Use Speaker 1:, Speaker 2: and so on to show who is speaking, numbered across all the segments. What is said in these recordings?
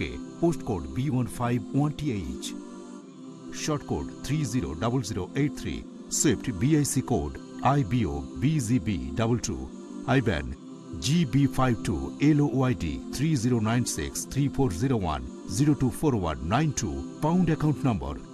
Speaker 1: K, postcode B151TH, shortcode 300083, SWIFT BIC code IBO BZB22, IBAN GB52LOYD 3096 3401 024192, pound account number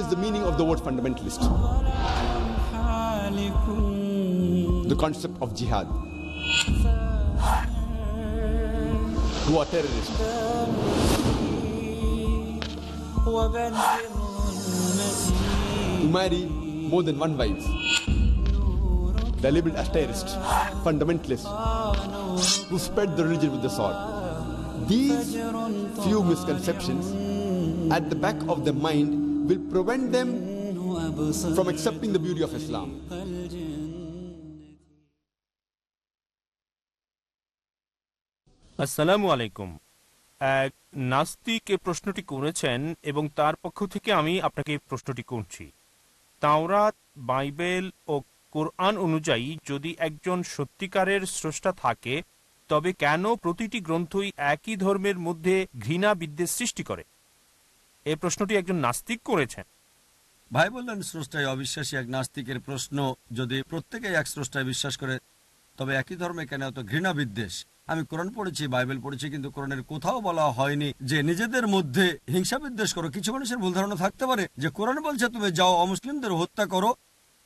Speaker 2: is the meaning of the word fundamentalist. The concept of jihad. Who are terrorists? To marry more than one wife. They're labeled as terrorists, fundamentalists, who spread the religion with the sword. These few misconceptions at the back of the mind will prevent them from accepting the beauty of Islam.
Speaker 3: আসসালামু আলাইকুম এক নাস্তিক এ প্রশ্নটি করেছেন এবং তার পক্ষ থেকে আমি আপনাকে প্রশ্নটি করছি তাওরাত বাইবেল ও কোরআন অনুযায়ী যদি একজন সত্যিকারের স্রষ্টা থাকে তবে কেন প্রতিটি গ্রন্থই একই ধর্মের মধ্যে ঘৃণা বিদ্বেষ সৃষ্টি করে এই প্রশ্নটি একজন নাস্তিক করেছেন
Speaker 4: ভাই বললেন স্রষ্টায় অবিশ্বাসী এক নাস্তিকের প্রশ্ন যদি প্রত্যেকে এক স্রষ্টায় বিশ্বাস করে তবে একই ধর্মে কেন এত ঘৃণা বিদ্বেষ আমি কোরআন পড়েছি বাইবেল পড়েছি কিন্তু কোরআনের কোথাও বলা হয়নি যে নিজেদের মধ্যে হিংসা বিদ্বেষ করো কিছু মানুষের ভুল ধারণা থাকতে পারে যে কোরআন বলছে তুমি যাও অমুসলিমদের হত্যা করো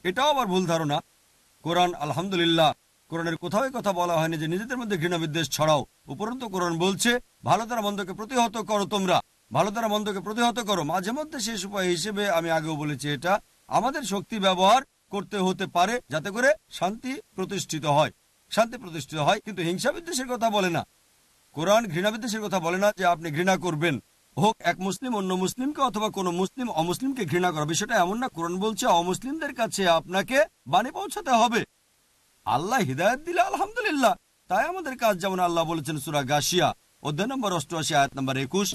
Speaker 4: এটাও আবার ভুল ধারণা কোরআন আলহামদুলিল্লাহ কোরআনের কোথাও কথা বলা হয়নি যে নিজেদের মধ্যে ঘৃণা বিদ্বেষ ছড়াও উপরন্তু কোরআন বলছে ভালো তারা মন্দকে প্রতিহত করো তোমরা ভালো দ্বারা মন্দকে প্রতিহত করো মাঝে মধ্যে শেষ উপায় হিসেবে আমি আগেও বলেছি এটা আমাদের শক্তি ব্যবহার করতে হতে পারে যাতে করে শান্তি প্রতিষ্ঠিত হয় শান্তি প্রতিষ্ঠিত হয় কিন্তু হিংসা বিদ্বেষের কথা বলে না কোরআন ঘৃণা বিদ্বেষের কথা বলে না যে আপনি ঘৃণা করবেন হোক এক মুসলিম অন্য মুসলিমকে অথবা কোন মুসলিম অমুসলিমকে ঘৃণা করা বিষয়টা এমন না কোরআন বলছে অমুসলিমদের কাছে আপনাকে বাণী পৌঁছাতে হবে আল্লাহ হিদায়ত দিলে আলহামদুলিল্লাহ তাই আমাদের কাজ যেমন আল্লাহ বলেছেন সুরা গাশিয়া অধ্যায় নম্বর অষ্টআশি আয়াত নম্বর একুশ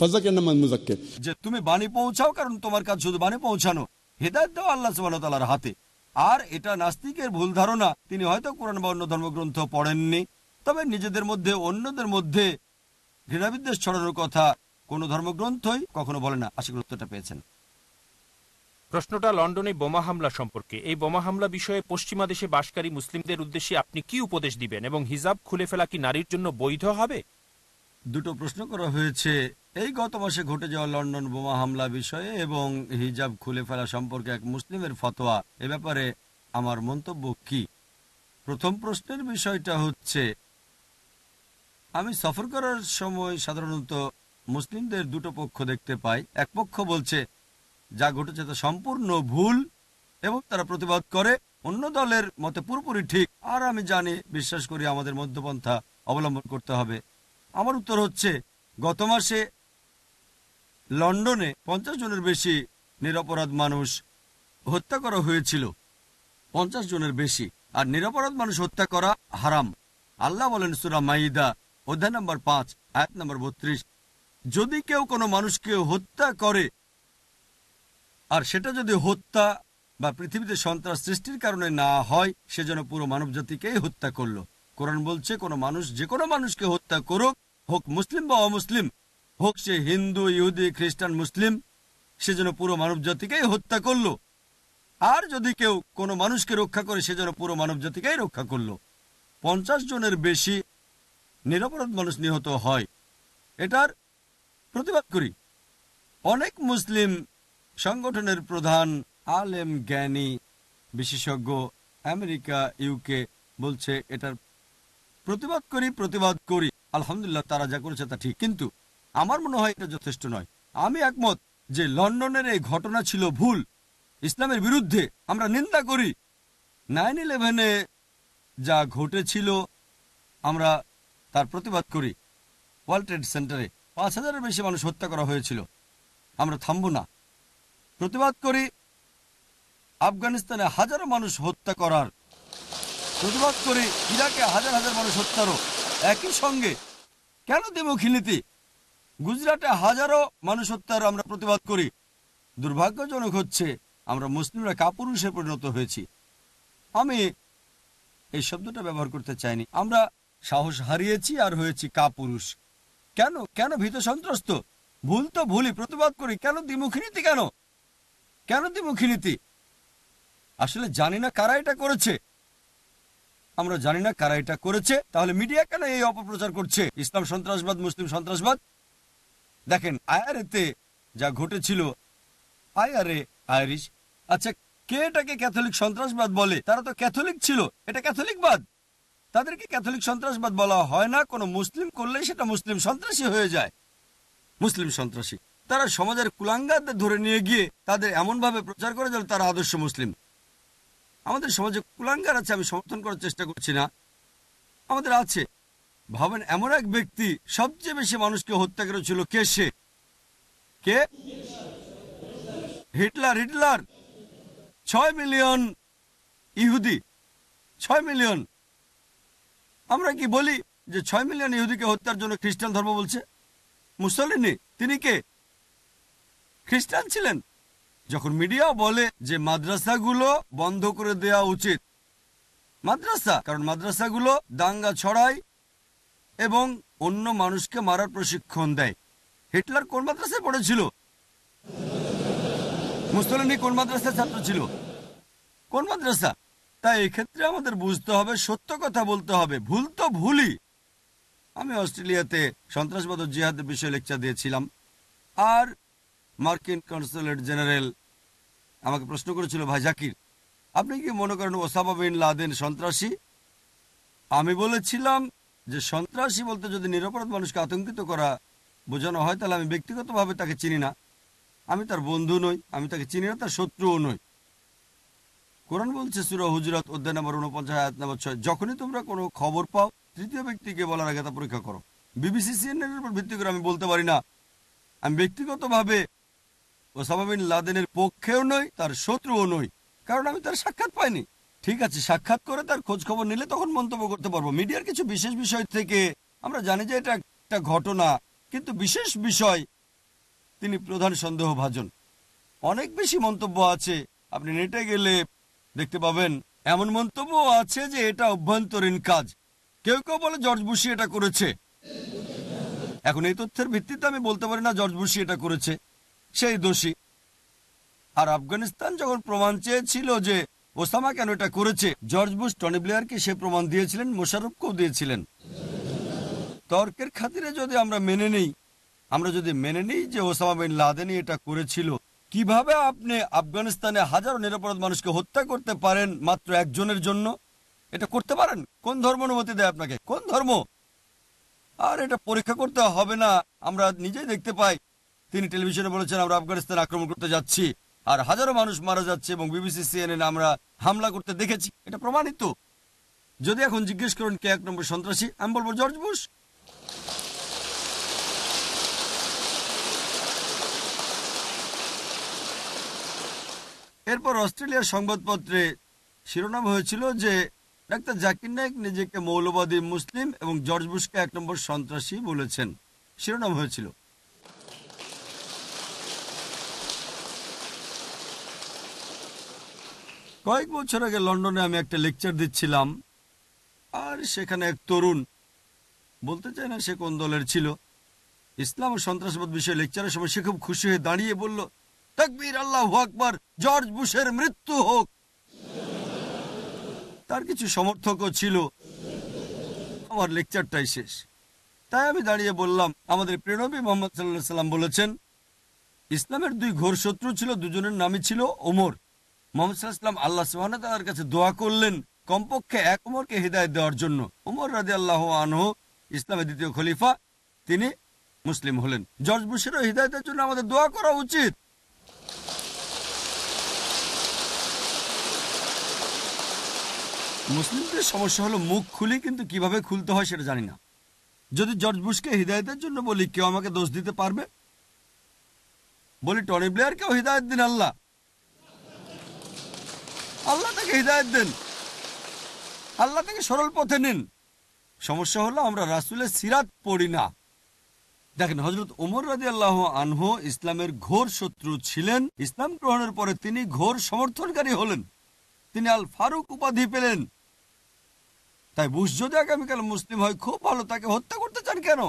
Speaker 4: যে তুমি বাণী পৌঁছাও কারণ তোমার কাজ শুধু বাণী পৌঁছানো হেদায়ত দেওয়া আল্লাহ সুবাহতালার হাতে আর এটা নাস্তিকের ভুল ধারণা তিনি হয়তো কোরআন বা অন্য ধর্মগ্রন্থ পড়েননি তবে নিজেদের মধ্যে অন্যদের মধ্যে ঘৃণাবিদ্বেষ ছড়ানোর কথা ধর্মগ্রন্থই কখনো বলে না উত্তরটা পেয়েছেন
Speaker 3: প্রশ্নটা লন্ডনে বোমা হামলা সম্পর্কে এই বোমা হামলা বিষয়ে পশ্চিমা দেশে বাসকারী মুসলিমদের উদ্দেশ্যে আপনি কি উপদেশ দিবেন এবং হিজাব খুলে ফেলা কি নারীর জন্য বৈধ হবে
Speaker 4: দুটো প্রশ্ন করা হয়েছে এই গত মাসে ঘটে যাওয়া লন্ডন বোমা হামলা বিষয়ে এবং হিজাব খুলে ফেলা সম্পর্কে এক মুসলিমের ফতোয়া এ ব্যাপারে আমার মন্তব্য কি প্রথম প্রশ্নের বিষয়টা হচ্ছে আমি সফর করার সময় সাধারণত মুসলিমদের দুটো পক্ষ দেখতে পাই এক পক্ষ বলছে যা ঘটেছে তা সম্পূর্ণ ভুল এবং তারা প্রতিবাদ করে অন্য দলের মতে পুরোপুরি ঠিক আর আমি জানি বিশ্বাস করি আমাদের মধ্যপন্থা অবলম্বন করতে হবে আমার উত্তর হচ্ছে গত মাসে লন্ডনে পঞ্চাশ জনের বেশি নিরপরাধ মানুষ হত্যা করা হয়েছিল পঞ্চাশ জনের বেশি আর নিরপরাধ মানুষ হত্যা করা হারাম আল্লাহ বলেন সুরা মাইদা অধ্যায় নম্বর পাঁচ এক নম্বর বত্রিশ যদি কেউ কোনো মানুষকে হত্যা করে আর সেটা যদি হত্যা বা পৃথিবীতে সন্ত্রাস সৃষ্টির কারণে না হয় সে যেন পুরো মানব জাতিকেই হত্যা করলো কোরআন বলছে কোনো মানুষ যে কোনো মানুষকে হত্যা করুক হোক মুসলিম বা অমুসলিম হোক সে হিন্দু ইহুদি খ্রিস্টান মুসলিম সে যেন পুরো মানব জাতিকেই হত্যা করল আর যদি কেউ কোনো মানুষকে রক্ষা করে সে যেন পুরো মানব জাতিকেই রক্ষা করলো পঞ্চাশ জনের বেশি নিরাপরাধ মানুষ নিহত হয় এটার প্রতিবাদ করি অনেক মুসলিম সংগঠনের প্রধান আলেম জ্ঞানী বিশেষজ্ঞ আমেরিকা ইউকে বলছে এটার প্রতিবাদ করি প্রতিবাদ করি আলহামদুলিল্লাহ তারা যা করেছে তা ঠিক কিন্তু আমার মনে হয় এটা যথেষ্ট নয় আমি একমত যে লন্ডনের এই ঘটনা ছিল ভুল ইসলামের বিরুদ্ধে আমরা নিন্দা করি নাইন ইলেভেনে যা ঘটেছিল আমরা তার প্রতিবাদ করি ওয়ার্ল্ড ট্রেড সেন্টারে পাঁচ হাজারের বেশি মানুষ হত্যা করা হয়েছিল আমরা থামব না প্রতিবাদ করি আফগানিস্তানে হাজারো মানুষ হত্যা করার প্রতিবাদ করে ইরাকে হাজার হাজার মানুষ হত্যারও একই সঙ্গে কেন দ্বিমুখী নীতি গুজরাটে হাজারো মানুষ হত্যার আমরা প্রতিবাদ করি দুর্ভাগ্যজনক হচ্ছে আমরা মুসলিমরা কাপুরুষে পরিণত হয়েছি আমি এই শব্দটা ব্যবহার করতে চাইনি আমরা সাহস হারিয়েছি আর হয়েছি কাপুরুষ কেন কেন ভীত সন্ত্রস্ত ভুল তো ভুলই প্রতিবাদ করি কেন দ্বিমুখী নীতি কেন কেন দ্বিমুখী নীতি আসলে জানি না কারা এটা করেছে আমরা জানি না কারা এটা করেছে তাহলে মিডিয়া কেন এই অপপ্রচার করছে ইসলাম সন্ত্রাসবাদ মুসলিম সন্ত্রাসবাদ দেখেন আয়ারেতে যা ঘটেছিল আয়ারে আইরিশ আচ্ছা কে এটাকে ক্যাথলিক সন্ত্রাসবাদ বলে তারা তো ক্যাথলিক ছিল এটা ক্যাথলিকবাদ তাদেরকে ক্যাথলিক সন্ত্রাসবাদ বলা হয় না কোনো মুসলিম করলে সেটা মুসলিম সন্ত্রাসী হয়ে যায় মুসলিম সন্ত্রাসী তারা সমাজের কুলাঙ্গারদের ধরে নিয়ে গিয়ে তাদের এমনভাবে প্রচার করে যেন তারা আদর্শ মুসলিম আমাদের সমাজে কুলাঙ্গার আছে আমি সমর্থন করার চেষ্টা করছি না আমাদের আছে ভাবেন এমন এক ব্যক্তি সবচেয়ে বেশি মানুষকে হত্যা করেছিল কে সে কে হিটলার হিটলার ছয় মিলিয়ন ইহুদি ছয় মিলিয়ন আমরা কি বলি যে ছয় মিলিয়ন ইহুদিকে হত্যার জন্য খ্রিস্টান ধর্ম বলছে মুসলিনী তিনি কে খ্রিস্টান ছিলেন যখন মিডিয়া বলে যে মাদ্রাসাগুলো বন্ধ করে দেয়া উচিত মাদ্রাসা কারণ মাদ্রাসাগুলো দাঙ্গা ছড়ায় এবং অন্য মানুষকে মারার প্রশিক্ষণ দেয় হিটলার কোন মাদ্রাসায় পড়েছিল মুসলিম কোন মাদ্রাসা ছাত্র ছিল কোন মাদ্রাসা তাই এক্ষেত্রে আমাদের বুঝতে হবে সত্য কথা বলতে হবে ভুল তো ভুলই আমি অস্ট্রেলিয়াতে সন্ত্রাসবাদ ও জিহাদের বিষয়ে লেকচার দিয়েছিলাম আর মার্কিন কনসুলেট জেনারেল আমাকে প্রশ্ন করেছিল ভাই জাকির আপনি কি মনে করেন ওসামা বিন লাদেন সন্ত্রাসী আমি বলেছিলাম যে সন্ত্রাসী বলতে যদি নিরপরাধ মানুষকে আতঙ্কিত করা বোঝানো হয় তাহলে আমি ব্যক্তিগতভাবে তাকে চিনি না আমি তার বন্ধু নই আমি তাকে চিনি না তার শত্রুও নই কোরআন বলছে সুর হুজরত অধ্যায় নম্বর উনপঞ্চাশ আয়াত নম্বর ছয় যখনই তোমরা কোনো খবর পাও তৃতীয় ব্যক্তিকে বলার আগে তা পরীক্ষা করো বিবিসি সিএনএর উপর ভিত্তি করে আমি বলতে পারি না আমি ব্যক্তিগতভাবে ওসামা বিন লাদেনের পক্ষেও নয় তার শত্রুও নয় কারণ আমি তার সাক্ষাৎ পাইনি ঠিক আছে সাক্ষাৎ করে তার খোঁজ খবর নিলে তখন মন্তব্য করতে পারবো মিডিয়ার কিছু বিশেষ বিষয় থেকে আমরা জানি যে এটা একটা ঘটনা কিন্তু বিশেষ বিষয় তিনি প্রধান সন্দেহভাজন অনেক বেশি মন্তব্য আছে আপনি নেটে গেলে দেখতে পাবেন এমন মন্তব্য আছে যে এটা অভ্যন্তরীণ কাজ কেউ কেউ বলে জর্জ বুশি এটা করেছে এখন এই তথ্যের ভিত্তিতে আমি বলতে পারি না জর্জ বুশি এটা করেছে সেই দোষী আর আফগানিস্তান যখন প্রমাণ চেয়েছিল যে ওসামা কেন এটা করেছে জর্জ বুশ টনি ব্লেয়ারকে সে প্রমাণ দিয়েছিলেন মোশারফকেও দিয়েছিলেন তর্কের খাতিরে যদি আমরা মেনে নেই আমরা যদি মেনে নিই যে ওসামা বিন লাদেনি এটা করেছিল কিভাবে আপনি আফগানিস্তানে হাজারো নিরাপরাধ মানুষকে হত্যা করতে পারেন মাত্র একজনের জন্য এটা করতে পারেন কোন ধর্ম অনুমতি দেয় আপনাকে কোন ধর্ম আর এটা পরীক্ষা করতে হবে না আমরা নিজেই দেখতে পাই তিনি টেলিভিশনে বলেছেন আমরা আফগানিস্তান আক্রমণ করতে যাচ্ছি আর হাজারো মানুষ মারা যাচ্ছে এবং বিবিসি সিএনএন আমরা হামলা করতে দেখেছি এটা প্রমাণিত যদি এখন জিজ্ঞেস করেন কে এক নম্বর সন্ত্রাসী আমি বলবো জর্জ বুশ এরপর অস্ট্রেলিয়ার সংবাদপত্রে শিরোনাম হয়েছিল যে ডাক্তার জাকির নায়ক নিজেকে মৌলবাদী মুসলিম এবং জর্জ বুশকে এক নম্বর সন্ত্রাসী বলেছেন শিরোনাম হয়েছিল কয়েক বছর আগে লন্ডনে আমি একটা লেকচার দিচ্ছিলাম আর সেখানে এক তরুণ বলতে চায় না সে কোন দলের ছিল ইসলাম ও সন্ত্রাসবাদ বিষয়ে লেকচারের সময় সে খুব খুশি হয়ে দাঁড়িয়ে বলল তাকবীর আল্লাহ আকবর জর্জ বুশের মৃত্যু হোক তার কিছু সমর্থকও ছিল আমার লেকচারটাই শেষ তাই আমি দাঁড়িয়ে বললাম আমাদের প্রেরণবী মোহাম্মদ সাল্লাহ সাল্লাম বলেছেন ইসলামের দুই ঘোর শত্রু ছিল দুজনের নামই ছিল ওমর মোহাম্মদাম আল্লাহ সুহানতালার কাছে দোয়া করলেন কমপক্ষে এক উমরকে হৃদায়ত দেওয়ার জন্য উমর রাজি আল্লাহ আনহু ইসলামের দ্বিতীয় খলিফা তিনি মুসলিম হলেন জর্জ বুশেরও হৃদায়তের জন্য আমাদের দোয়া করা উচিত মুসলিমদের সমস্যা হলো মুখ খুলি কিন্তু কিভাবে খুলতে হয় সেটা জানি না যদি জর্জ বুশকে হৃদায়তের জন্য বলি কেউ আমাকে দোষ দিতে পারবে বলি টনি ব্লেয়ারকেও হৃদায়ত দিন আল্লাহ আল্লাহ তাকে হৃদায়ত দেন আল্লাহ তাকে সরল পথে নিন সমস্যা হলো আমরা রাসুলের সিরাত পড়ি না দেখেন হজরত ওমর রাজি আল্লাহ আনহো ইসলামের ঘোর শত্রু ছিলেন ইসলাম গ্রহণের পরে তিনি ঘোর সমর্থনকারী হলেন তিনি আল ফারুক উপাধি পেলেন তাই বুশ যদি আগামীকাল মুসলিম হয় খুব ভালো তাকে হত্যা করতে চান কেন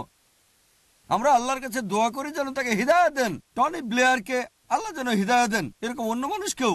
Speaker 4: আমরা আল্লাহর কাছে দোয়া করি যেন তাকে হৃদায় দেন টনি ব্লেয়ারকে আল্লাহ যেন হৃদায় দেন এরকম অন্য মানুষকেও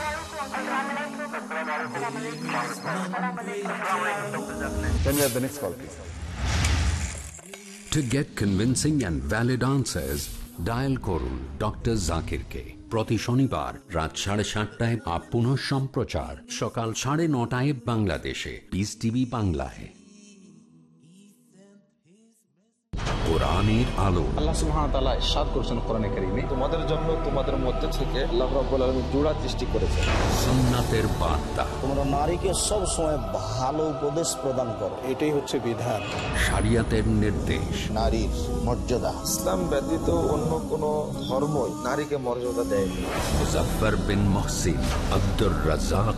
Speaker 5: Can we have the next call,
Speaker 6: dial করুন ডক্টর জাকিরকে প্রতি শনিবার রাত সাড়ে সাতটায় আপ সম্প্রচার সকাল সাড়ে নটায় বাংলাদেশে পিস টিভি বাংলায় আলো
Speaker 7: আল্লাহ সুবহানাহু ওয়া তাআলা ইরশাদ করেছেন তোমাদের জন্য তোমাদের মধ্যে থেকে আল্লাহ রাব্বুল আলামিন জোড়া সৃষ্টি করেছেন
Speaker 6: সুন্নাতের বার্তা
Speaker 8: তোমরা নারীকে সব ভালো উপদেশ প্রদান করো এটাই হচ্ছে বিধান
Speaker 6: শরিয়াতের নির্দেশ
Speaker 8: নারীর মর্যাদা
Speaker 7: ইসলাম ব্যতীত অন্য কোনো ধর্মই নারীকে মর্যাদা দেয়নি
Speaker 6: Muzaffar bin Muhsin Abdur Razzak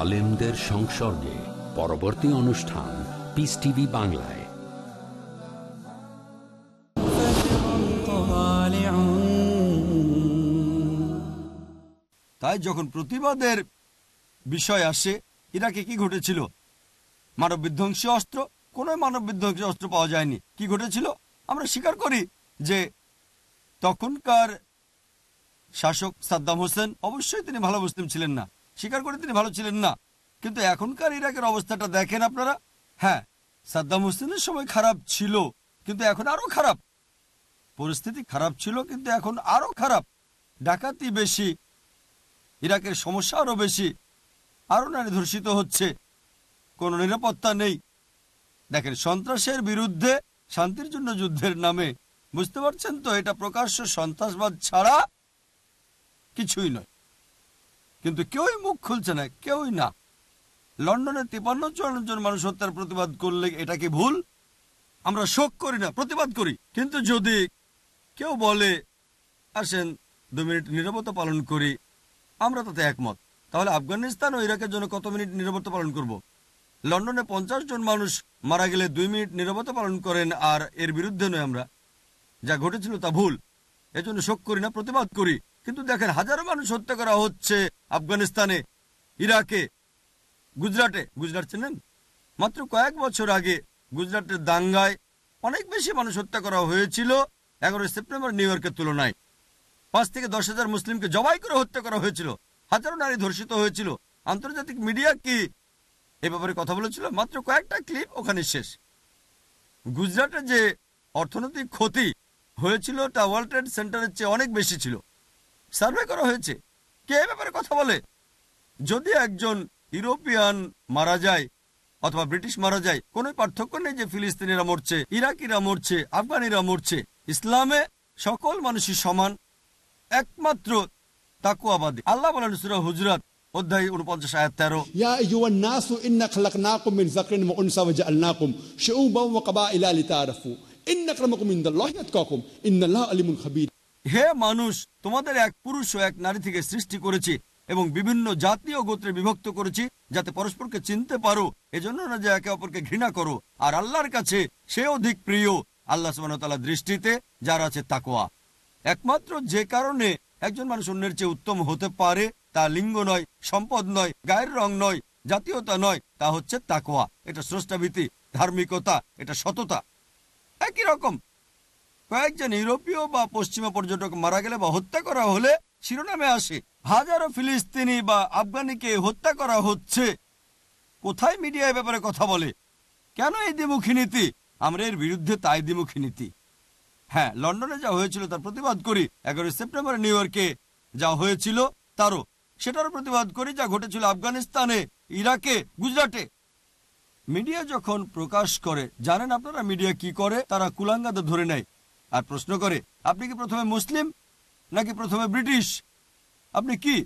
Speaker 6: আলেমদের সংসর্গে পরবর্তী অনুষ্ঠান পিস টিভি বাংলায়
Speaker 4: তাই যখন প্রতিবাদের বিষয় আসে ইরাকে কি ঘটেছিল মানব বিধ্বংসী অস্ত্র কোনো মানব বিধ্বংসী অস্ত্র পাওয়া যায়নি কি ঘটেছিল আমরা স্বীকার করি যে তখনকার শাসক সাদ্দাম হোসেন অবশ্যই তিনি ভালো মুসলিম ছিলেন না স্বীকার করে তিনি ভালো ছিলেন না কিন্তু এখনকার ইরাকের অবস্থাটা দেখেন আপনারা হ্যাঁ সাদ্দাম হোসেনের সময় খারাপ ছিল কিন্তু এখন আরও খারাপ পরিস্থিতি খারাপ ছিল কিন্তু এখন আরও খারাপ ডাকাতি বেশি ইরাকের সমস্যা আরও বেশি আরও নারী ধর্ষিত হচ্ছে কোনো নিরাপত্তা নেই দেখেন সন্ত্রাসের বিরুদ্ধে শান্তির জন্য যুদ্ধের নামে বুঝতে পারছেন তো এটা প্রকাশ্য সন্ত্রাসবাদ ছাড়া কিছুই নয় কিন্তু কেউই মুখ খুলছে না কেউই না লন্ডনে তিপান্ন চুয়ান্ন জন মানুষ হত্যার প্রতিবাদ করলে এটা কি ভুল আমরা শোক করি না প্রতিবাদ করি কিন্তু যদি কেউ বলে আসেন দু মিনিট নিরবতা পালন করি আমরা তাতে একমত তাহলে আফগানিস্তান ও ইরাকের জন্য কত মিনিট নিরবতা পালন করব। লন্ডনে পঞ্চাশ জন মানুষ মারা গেলে দুই মিনিট নিরবতা পালন করেন আর এর বিরুদ্ধে নয় আমরা যা ঘটেছিল তা ভুল এজন্য শোক করি না প্রতিবাদ করি কিন্তু দেখেন হাজারো মানুষ হত্যা করা হচ্ছে আফগানিস্তানে ইরাকে গুজরাটে গুজরাট চেনেন মাত্র কয়েক বছর আগে গুজরাটের দাঙ্গায় অনেক বেশি মানুষ হত্যা করা হয়েছিল এগারোই সেপ্টেম্বর নিউ ইয়র্কের তুলনায় পাঁচ থেকে দশ হাজার মুসলিমকে জবাই করে হত্যা করা হয়েছিল হাজারো নারী ধর্ষিত হয়েছিল আন্তর্জাতিক মিডিয়া কি এ ব্যাপারে কথা বলেছিল মাত্র কয়েকটা ক্লিপ ওখানে শেষ গুজরাটের যে অর্থনৈতিক ক্ষতি হয়েছিল তা ওয়ার্ল্ড ট্রেড সেন্টারের চেয়ে অনেক বেশি ছিল সার্ভে করা হয়েছে কে ব্যাপারে কথা বলে যদি একজন ইউরোপিয়ান মারা যায় অথবা ব্রিটিশ মারা যায় কোনো পার্থক্য নেই যে ফিলিস্তিনিরা মরছে ইরাকিরা মরছে আফগানিরা মরছে ইসলামে সকল মানুষই সমান একমাত্র তাকুয়াবাদী আল্লাহ বলেন সুরা হুজরাত অধ্যায় উনপঞ্চাশ আয়াত হে মানুষ তোমাদের এক পুরুষ ও এক নারী থেকে সৃষ্টি করেছি এবং বিভিন্ন জাতীয় গোত্রে বিভক্ত করেছি যাতে পরস্পরকে চিনতে পারো এজন্য না যে একে অপরকে ঘৃণা করো আর আল্লাহর কাছে সে অধিক প্রিয় আল্লাহ সুবাহতাল্লাহ দৃষ্টিতে যার আছে তাকোয়া একমাত্র যে কারণে একজন মানুষ অন্যের চেয়ে উত্তম হতে পারে তা লিঙ্গ নয় সম্পদ নয় গায়ের রং নয় জাতীয়তা নয় তা হচ্ছে তাকোয়া এটা স্রষ্টাভীতি ধার্মিকতা এটা সততা একই রকম কয়েকজন ইউরোপীয় বা পশ্চিমা পর্যটক মারা গেলে বা হত্যা করা হলে শিরোনামে আসে হাজারো ফিলিস্তিনি বা আফগানিকে হত্যা করা হচ্ছে কোথায় মিডিয়া ব্যাপারে কথা বলে কেন এই দ্বিমুখী নীতি আমরা এর বিরুদ্ধে তাই দ্বিমুখী নীতি হ্যাঁ লন্ডনে যা হয়েছিল তার প্রতিবাদ করি এগারোই সেপ্টেম্বর নিউ ইয়র্কে যা হয়েছিল তারও সেটারও প্রতিবাদ করি যা ঘটেছিল আফগানিস্তানে ইরাকে গুজরাটে মিডিয়া যখন প্রকাশ করে জানেন আপনারা মিডিয়া কি করে তারা কুলাঙ্গাদের ধরে নেয় আর প্রশ্ন করে আপনি কি প্রথমে মুসলিম নাকি প্রথমে ব্রিটিশ আপনি কি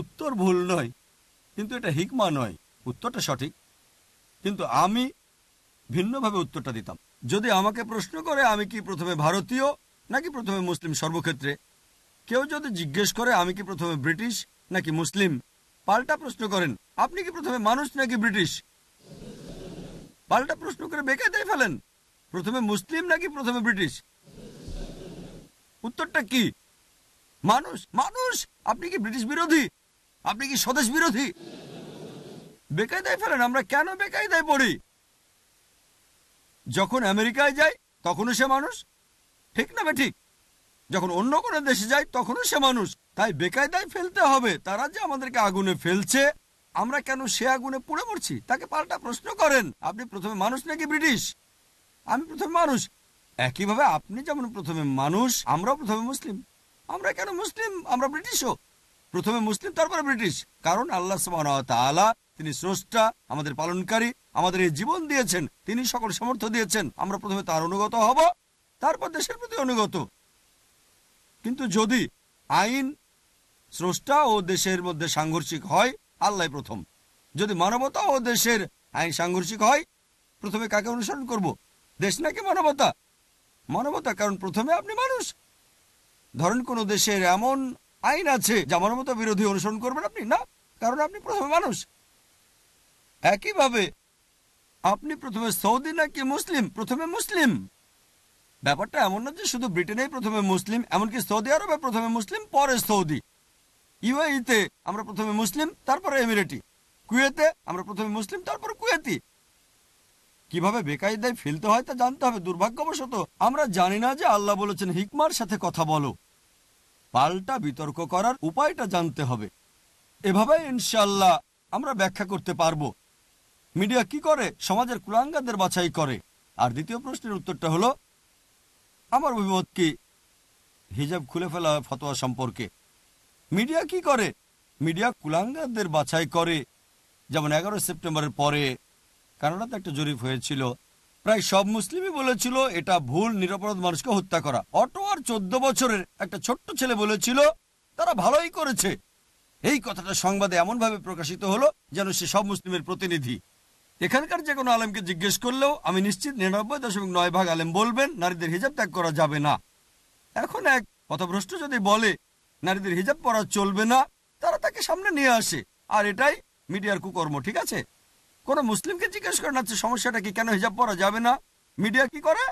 Speaker 4: উত্তর ভুল নয় কিন্তু এটা হিকমা নয় উত্তরটা সঠিক কিন্তু আমি ভিন্নভাবে উত্তরটা দিতাম যদি আমাকে প্রশ্ন করে আমি কি প্রথমে ভারতীয় নাকি প্রথমে মুসলিম সর্বক্ষেত্রে কেউ যদি জিজ্ঞেস করে আমি কি প্রথমে ব্রিটিশ নাকি মুসলিম পাল্টা প্রশ্ন করেন আপনি কি প্রথমে মানুষ নাকি ব্রিটিশ পাল্টা প্রশ্ন করে বেকায় দেয় ফেলেন প্রথমে মুসলিম নাকি প্রথমে ব্রিটিশ উত্তরটা কি মানুষ মানুষ আপনি কি ব্রিটিশ বিরোধী আপনি কি স্বদেশ বিরোধী বেকায়দায় ফেলেন আমরা কেন বেকায়দায় পড়ি যখন আমেরিকায় যাই তখনও সে মানুষ ঠিক না ঠিক যখন অন্য কোনো দেশে যাই তখনও সে মানুষ তাই বেকায়দায় ফেলতে হবে তারা যে আমাদেরকে আগুনে ফেলছে আমরা কেন সে আগুনে পুড়ে মরছি তাকে পাল্টা প্রশ্ন করেন আপনি প্রথমে মানুষ নাকি ব্রিটিশ আমি প্রথমে মানুষ একইভাবে আপনি যেমন প্রথমে মানুষ আমরাও প্রথমে মুসলিম আমরা কেন মুসলিম আমরা ব্রিটিশও প্রথমে মুসলিম তারপরে ব্রিটিশ কারণ আল্লাহ তালা তিনি স্রষ্টা আমাদের পালনকারী আমাদের এই জীবন দিয়েছেন তিনি সকল সমর্থ দিয়েছেন আমরা প্রথমে তার অনুগত হব তারপর দেশের প্রতি অনুগত কিন্তু যদি আইন স্রষ্টা ও দেশের মধ্যে সাংঘর্ষিক হয় আল্লাহ প্রথম যদি মানবতা ও দেশের আইন সাংঘর্ষিক হয় প্রথমে কাকে অনুসরণ করব। দেশ নাকি মানবতা মানবতা কারণ প্রথমে আপনি মানুষ ধরেন কোনো দেশের এমন আইন আছে যা মানবতা বিরোধী অনুসরণ করবেন আপনি না কারণ আপনি প্রথমে মানুষ একইভাবে আপনি প্রথমে সৌদি নাকি মুসলিম প্রথমে মুসলিম ব্যাপারটা এমন না যে শুধু ব্রিটেনেই প্রথমে মুসলিম এমনকি সৌদি আরবে প্রথমে মুসলিম পরে সৌদি ইউএইতে আমরা প্রথমে মুসলিম তারপরে এমিরেটি কুয়েতে আমরা প্রথমে মুসলিম তারপর কুয়েতি কিভাবে বেকায়দায় ফেলতে হয় তা জানতে হবে দুর্ভাগ্যবশত আমরা জানি না যে আল্লাহ বলেছেন হিকমার সাথে কথা বলো পাল্টা বিতর্ক করার উপায়টা জানতে হবে এভাবে ইনশাল্লাহ আমরা ব্যাখ্যা করতে পারবো মিডিয়া কি করে সমাজের কুলাঙ্গাদের বাছাই করে আর দ্বিতীয় প্রশ্নের উত্তরটা হলো আমার অভিমত কি হিজাব খুলে ফেলা ফতোয়া সম্পর্কে মিডিয়া কি করে মিডিয়া কুলাঙ্গাদের বাছাই করে যেমন এগারো সেপ্টেম্বরের পরে কানাডাতে একটা জরিপ হয়েছিল প্রায় সব মুসলিমই বলেছিল এটা ভুল নিরাপরাধ মানুষকে হত্যা করা অটো আর চোদ্দ বছরের একটা ছোট্ট ছেলে বলেছিল তারা ভালোই করেছে এই কথাটা সংবাদে এমনভাবে প্রকাশিত হলো যেন সে সব মুসলিমের প্রতিনিধি এখানকার যে কোনো আলেমকে জিজ্ঞেস করলেও আমি নিশ্চিত নিরানব্বই দশমিক নয় ভাগ আলেম বলবেন নারীদের হিজাব ত্যাগ করা যাবে না এখন এক পথভ্রষ্ট যদি বলে নারীদের হিজাব পরা চলবে না তারা তাকে সামনে নিয়ে আসে আর এটাই মিডিয়ার কুকর্ম ঠিক আছে কোনো মুসলিমকে জিজ্ঞেস করে না সমস্যাটা কি কেন হিজাব পরা যাবে না মিডিয়া কি করে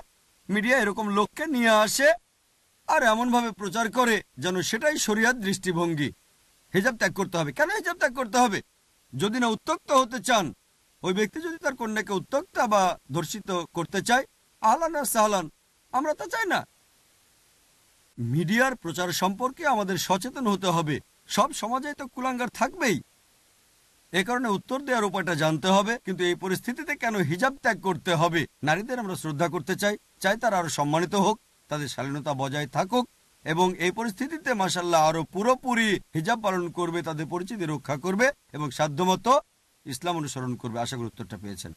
Speaker 4: মিডিয়া এরকম লোককে নিয়ে আসে আর এমনভাবে প্রচার করে যেন সেটাই শরিয়ার দৃষ্টিভঙ্গি হিজাব ত্যাগ করতে হবে কেন হিজাব ত্যাগ করতে হবে যদি না উত্তক্ত হতে চান ওই ব্যক্তি যদি তার কন্যাকে উত্তক্তা বা ধর্ষিত করতে চায় আহলান আর সাহলান আমরা তা চাই না মিডিয়ার প্রচার সম্পর্কে আমাদের সচেতন হতে হবে সব সমাজে তো কুলাঙ্গার থাকবেই এ কারণে উত্তর দেওয়ার উপায়টা জানতে হবে কিন্তু এই পরিস্থিতিতে কেন হিজাব ত্যাগ করতে হবে নারীদের আমরা শ্রদ্ধা করতে চাই চাই তারা আরো সম্মানিত হোক তাদের শালীনতা বজায় থাকুক এবং এই পরিস্থিতিতে মাসাল্লাহ আরো পুরোপুরি হিজাব পালন করবে তাদের পরিচিতি রক্ষা করবে এবং সাধ্যমতো ইসলাম অনুসরণ করবে আশা করি উত্তরটা পেয়েছেন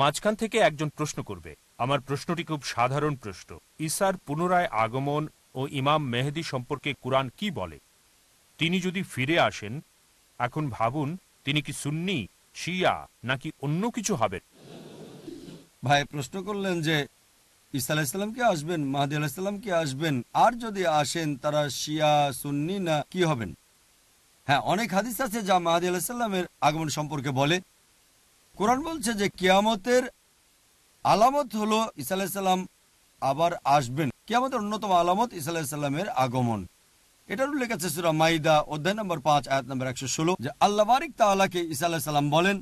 Speaker 3: মাঝখান থেকে একজন প্রশ্ন করবে আমার প্রশ্নটি খুব সাধারণ প্রশ্ন ইসার পুনরায় আগমন ও ইমাম মেহেদি সম্পর্কে কোরআন কি বলে তিনি যদি ফিরে আসেন এখন ভাবুন তিনি কি সুন্নি শিয়া নাকি অন্য কিছু হবেন
Speaker 4: ভাই প্রশ্ন করলেন যে ইসা কি আসবেন মাহাদি আলাহিসাল্লাম কি আসবেন আর যদি আসেন তারা শিয়া সুন্নি না কি হবেন হ্যাঁ অনেক হাদিস আছে যা মাহাদি আলাহিসাল্লামের আগমন সম্পর্কে বলে কোরআন বলছে যে কিয়ামতের আলামত হলো ইসা আলাহিসাল্লাম আবার আসবেন কি আমাদের অন্যতম আলামত ইসাল্লামের আগমন এটার উল্লেখ আছে সুরা মাইদা অধ্যায় নম্বর পাঁচ আয়াত নম্বর একশো ষোলো যে আল্লাহ বারিক তাল্লাহকে ইসা সাল্লাম বলেন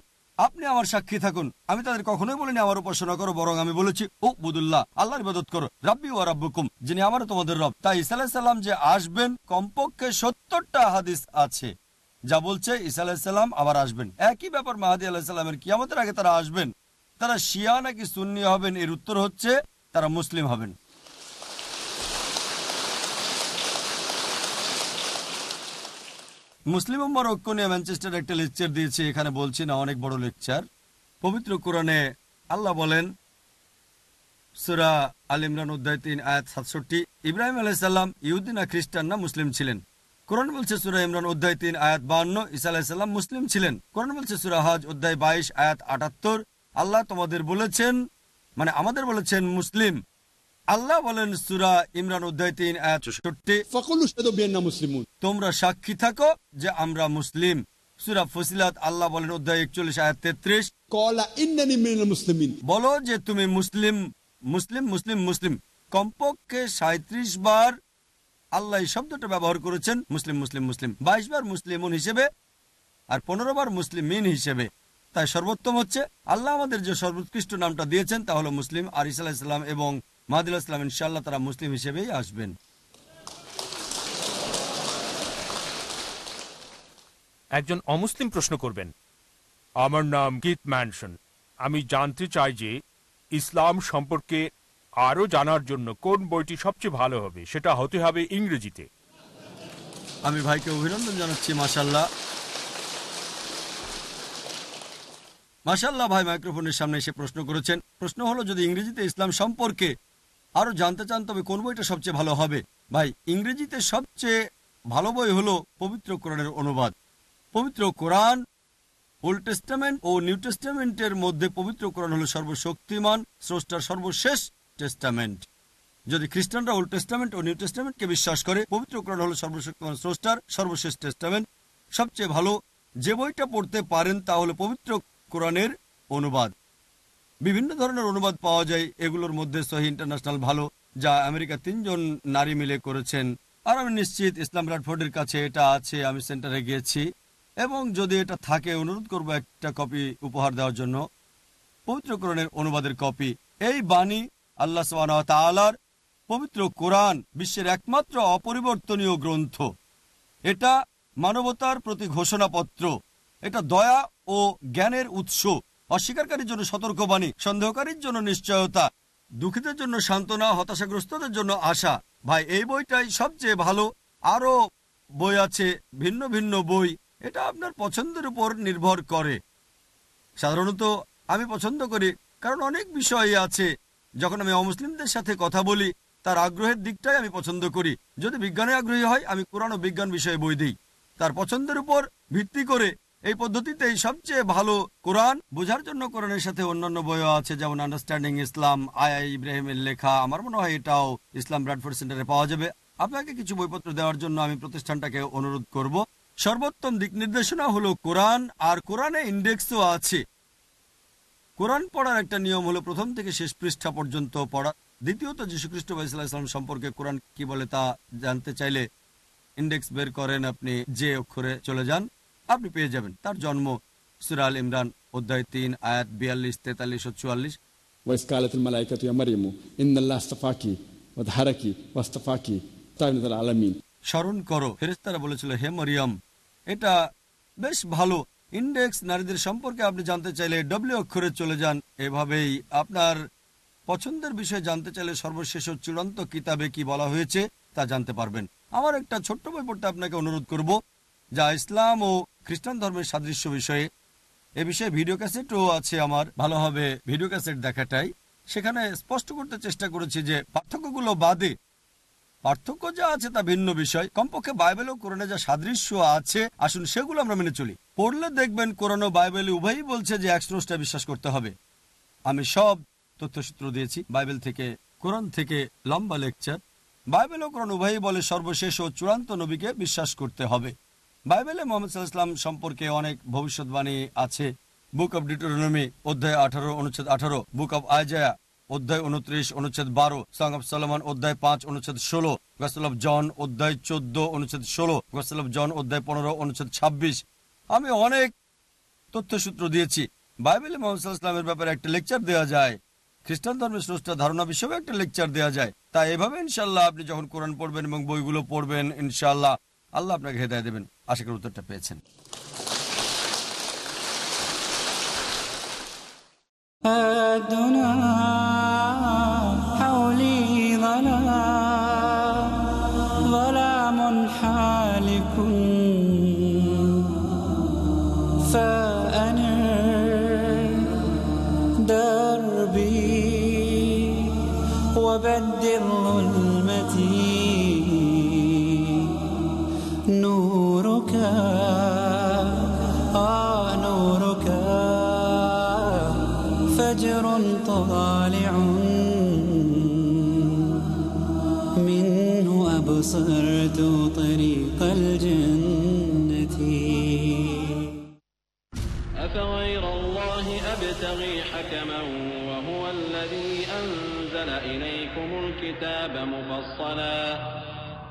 Speaker 4: আপনি আমার সাক্ষী থাকুন আমি তাদের কখনোই বলিনি আমার উপাসনা করো বরং আমি বলেছি ও বুদুল্লাহ আল্লাহর ইবাদত করো রাব্বি ও রাব্বুকুম যিনি আমার তোমাদের রব তাই ইসা ইসাল্লাম যে আসবেন কমপক্ষে সত্তরটা হাদিস আছে যা বলছে ইসা আলাহিসাল্লাম আবার আসবেন একই ব্যাপার মাহাদি আলাহিসাল্লামের কিয়ামতের আগে তারা আসবেন তারা শিয়া নাকি সুন্নি হবেন এর উত্তর হচ্ছে তারা মুসলিম হবেন মুসলিম আমার ঐক্য নিয়ে ম্যানচেস্টার একটা লেকচার দিয়েছে এখানে বলছি না অনেক বড় লেকচার পবিত্র কোরআনে আল্লাহ বলেন সুরা আল ইমরান উদ্দায় তিন আয়াত সাতষট্টি ইব্রাহিম আলাইসাল্লাম ইউদ্দিন আর খ্রিস্টান না মুসলিম ছিলেন কোরআন বলছে সুরা ইমরান উদ্দায় তিন আয়াত বাহান্ন ইসা আলাইসাল্লাম মুসলিম ছিলেন কোরআন বলছে সুরা হাজ উদ্দায় বাইশ আয়াত আটাত্তর আল্লাহ তোমাদের বলেছেন মানে আমাদের বলেছেন মুসলিম আল্লাহ বলেন সুরা ইমরান তোমরা সাক্ষী থাকো যে আমরা মুসলিম সুরা ফসিলাত আল্লাহ বলেন অধ্যায় একচল্লিশ আয়াত তেত্রিশ মুসলিম বলো যে তুমি মুসলিম মুসলিম মুসলিম মুসলিম কমপক্ষে সাঁত্রিশ বার আল্লাহ এই শব্দটা ব্যবহার করেছেন মুসলিম মুসলিম মুসলিম বাইশ বার মুসলিম হিসেবে আর পনেরো বার মিন হিসেবে তাই সর্বোত্তম হচ্ছে আল্লাহ আমাদের যে সর্বোৎকৃষ্ট নামটা দিয়েছেন তা হলো মুসলিম আর ইসা এবং মাহাদিল ইসলাম ইনশাল্লাহ তারা মুসলিম হিসেবেই আসবেন
Speaker 3: একজন অমুসলিম প্রশ্ন করবেন আমার নাম গীত ম্যানসন আমি জানতে চাই যে ইসলাম সম্পর্কে আরও জানার জন্য কোন বইটি সবচেয়ে ভালো হবে সেটা হতে হবে ইংরেজিতে
Speaker 4: আমি ভাইকে অভিনন্দন জানাচ্ছি মাসাল্লাহ মাসাল্লাহ ভাই মাইক্রোফোনের সামনে এসে প্রশ্ন করেছেন প্রশ্ন হলো যদি ইংরেজিতে ইসলাম সম্পর্কে আরও জানতে চান তবে কোন বইটা সবচেয়ে ভালো হবে ভাই ইংরেজিতে সবচেয়ে ভালো বই হলো পবিত্র কোরআনের অনুবাদ পবিত্র কোরআন ওল্ড টেস্টামেন্ট ও নিউ টেস্টামেন্টের মধ্যে পবিত্র কোরআন হলো সর্বশক্তিমান স্রষ্টার সর্বশেষ টেস্টামেন্ট যদি খ্রিস্টানরা ওল্ড টেস্টামেন্ট ও নিউ টেস্টামেন্টকে বিশ্বাস করে পবিত্র কোরআন হলো সর্বশক্তিমান স্রষ্টার সর্বশেষ টেস্টামেন্ট সবচেয়ে ভালো যে বইটা পড়তে পারেন তা হলো পবিত্র কোরআনের অনুবাদ বিভিন্ন ধরনের অনুবাদ পাওয়া যায় এগুলোর মধ্যে সহি ইন্টারন্যাশনাল ভালো যা আমেরিকা তিনজন নারী মিলে করেছেন আর আমি নিশ্চিত ইসলাম ব্রাডফোর্ডের কাছে এটা আছে আমি সেন্টারে গিয়েছি এবং যদি এটা থাকে অনুরোধ করব একটা কপি উপহার দেওয়ার জন্য পবিত্রকরণের অনুবাদের কপি এই বাণী আল্লাহ সালার পবিত্র কোরআন বিশ্বের একমাত্র অপরিবর্তনীয় গ্রন্থ এটা মানবতার প্রতি ঘোষণাপত্র এটা দয়া ও জ্ঞানের উৎস অস্বীকারীর জন্য সতর্কবাণী সন্দেহকারীর জন্য নিশ্চয়তা দুঃখীদের জন্য সান্ত্বনা হতাশাগ্রস্তদের জন্য আশা ভাই এই বইটাই সবচেয়ে ভালো আরও বই আছে ভিন্ন ভিন্ন বই এটা আপনার পছন্দের উপর নির্ভর করে সাধারণত আমি পছন্দ করি কারণ অনেক বিষয় আছে যখন আমি অমুসলিমদের সাথে কথা বলি তার আগ্রহের দিকটাই আমি পছন্দ করি যদি বিজ্ঞানে আগ্রহী হয় আমি কোরআন বিজ্ঞান বিষয়ে বই দিই তার পছন্দের উপর ভিত্তি করে এই পদ্ধতিতেই সবচেয়ে ভালো কোরআন বোঝার জন্য কোরআনের সাথে অন্যান্য বইও আছে যেমন আন্ডারস্ট্যান্ডিং ইসলাম আয়া ইব্রাহিমের লেখা আমার মনে হয় এটাও ইসলাম ব্রাডফোর্ড সেন্টারে পাওয়া যাবে আপনাকে কিছু বইপত্র দেওয়ার জন্য আমি প্রতিষ্ঠানটাকে অনুরোধ করব সর্বোত্তম দিক নির্দেশনা হলো কোরআন আর কোরআনে ইন্ডেক্সও আছে কোরআন পড়ার একটা নিয়ম হলো প্রথম থেকে শেষ পৃষ্ঠা পর্যন্ত পড়া দ্বিতীয়ত যীশুখ্রিস্ট ভাইসাল্লাম সম্পর্কে কোরআন কি বলে তা জানতে চাইলে ইন্ডেক্স বের করেন আপনি যে অক্ষরে চলে যান আপনি পেয়ে যাবেন তার জন্ম সুরাল ইমরান অধ্যায় তিন আয়াত বিয়াল্লিশ তেতাল্লিশ ও চুয়াল্লিশ
Speaker 2: ওয়াইসকালাতুল মালাইকাতু ইয়া ইন্নাল্লাহ ওয়া ওয়া তাআমিনাল আলামিন
Speaker 4: স্মরণ করো ফেরেশতারা বলেছিল হে এটা বেশ ভালো ইন্ডেক্স নারীদের সম্পর্কে আপনি জানতে চাইলে ডব্লিউ অক্ষরে চলে যান এভাবেই আপনার পছন্দের বিষয়ে জানতে চাইলে সর্বশেষ চূড়ান্ত কিতাবে কি বলা হয়েছে তা জানতে পারবেন আমার একটা ছোট্ট বই পড়তে আপনাকে অনুরোধ করব যা ইসলাম ও খ্রিস্টান ধর্মের সাদৃশ্য বিষয়ে এ বিষয়ে ভিডিও ক্যাসেটও আছে আমার ভালোভাবে ভিডিও ক্যাসেট দেখাটাই সেখানে স্পষ্ট করতে চেষ্টা করেছি যে পার্থক্যগুলো বাদে পার্থক্য যা আছে তা ভিন্ন বিষয় কমপক্ষে বাইবেল ও কোরআনে যা সাদৃশ্য আছে আসুন সেগুলো আমরা মেনে চলি পড়লে দেখবেন কোরআন ও বাইবেল উভয়ই বলছে যে একশ্রোসটা বিশ্বাস করতে হবে আমি সব তথ্যসূত্র দিয়েছি বাইবেল থেকে কোরআন থেকে লম্বা লেকচার বাইবেল ও কোরআন উভয়ই বলে সর্বশেষ ও চূড়ান্ত নবীকে বিশ্বাস করতে হবে বাইবেলে মোহাম্মদ সাল্লাহাম সম্পর্কে অনেক ভবিষ্যৎবাণী আছে বুক অব ডিটোনমি অধ্যায় আঠারো অনুচ্ছেদ আঠারো বুক অব আয়জায়া অধ্যায় উনত্রিশ অনুচ্ছেদ বারো সং অফ সালমান অধ্যায় পাঁচ অনুচ্ছেদ ষোলো গসল অফ জন অধ্যায় চোদ্দ অনুচ্ছেদ ষোলো গসল অফ জন অধ্যায় পনেরো অনুচ্ছেদ ছাব্বিশ আমি অনেক তথ্যসূত্র দিয়েছি বাইবেলে মোহাম্মদ সাল্লাহামের ব্যাপারে একটা লেকচার দেওয়া যায় খ্রিস্টান ধর্মের স্রষ্টা ধারণা বিষয়ে একটা লেকচার দেওয়া যায় তাই এভাবে ইনশাল্লাহ আপনি যখন কোরআন পড়বেন এবং বইগুলো পড়বেন ইনশাল্লাহ আল্লাহ আপনাকে হেদায় দেবেন আশা করি উত্তরটা পেয়েছেন
Speaker 9: الدنا حولي ظلام ظلام حالك فأنر دربي وبدل ظلمتي نورك آه نورك فجر طالع منه أبصرت طريق الجنة
Speaker 10: أفغير الله أبتغي حكما وهو الذي أنزل إليكم الكتاب مفصلا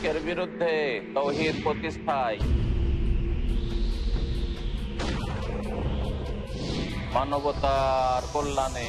Speaker 11: শিরকের বিরুদ্ধে তৌহিদ প্রতিষ্ঠায় মানবতার কল্যাণে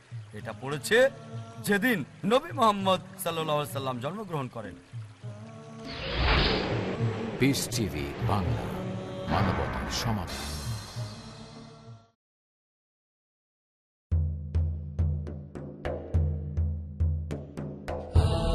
Speaker 4: এটা পড়েছে যেদিন নবী মোহাম্মদ সাল্লা সাল্লাম জন্মগ্রহণ করেন
Speaker 12: বাংলা মানবতার সমাধান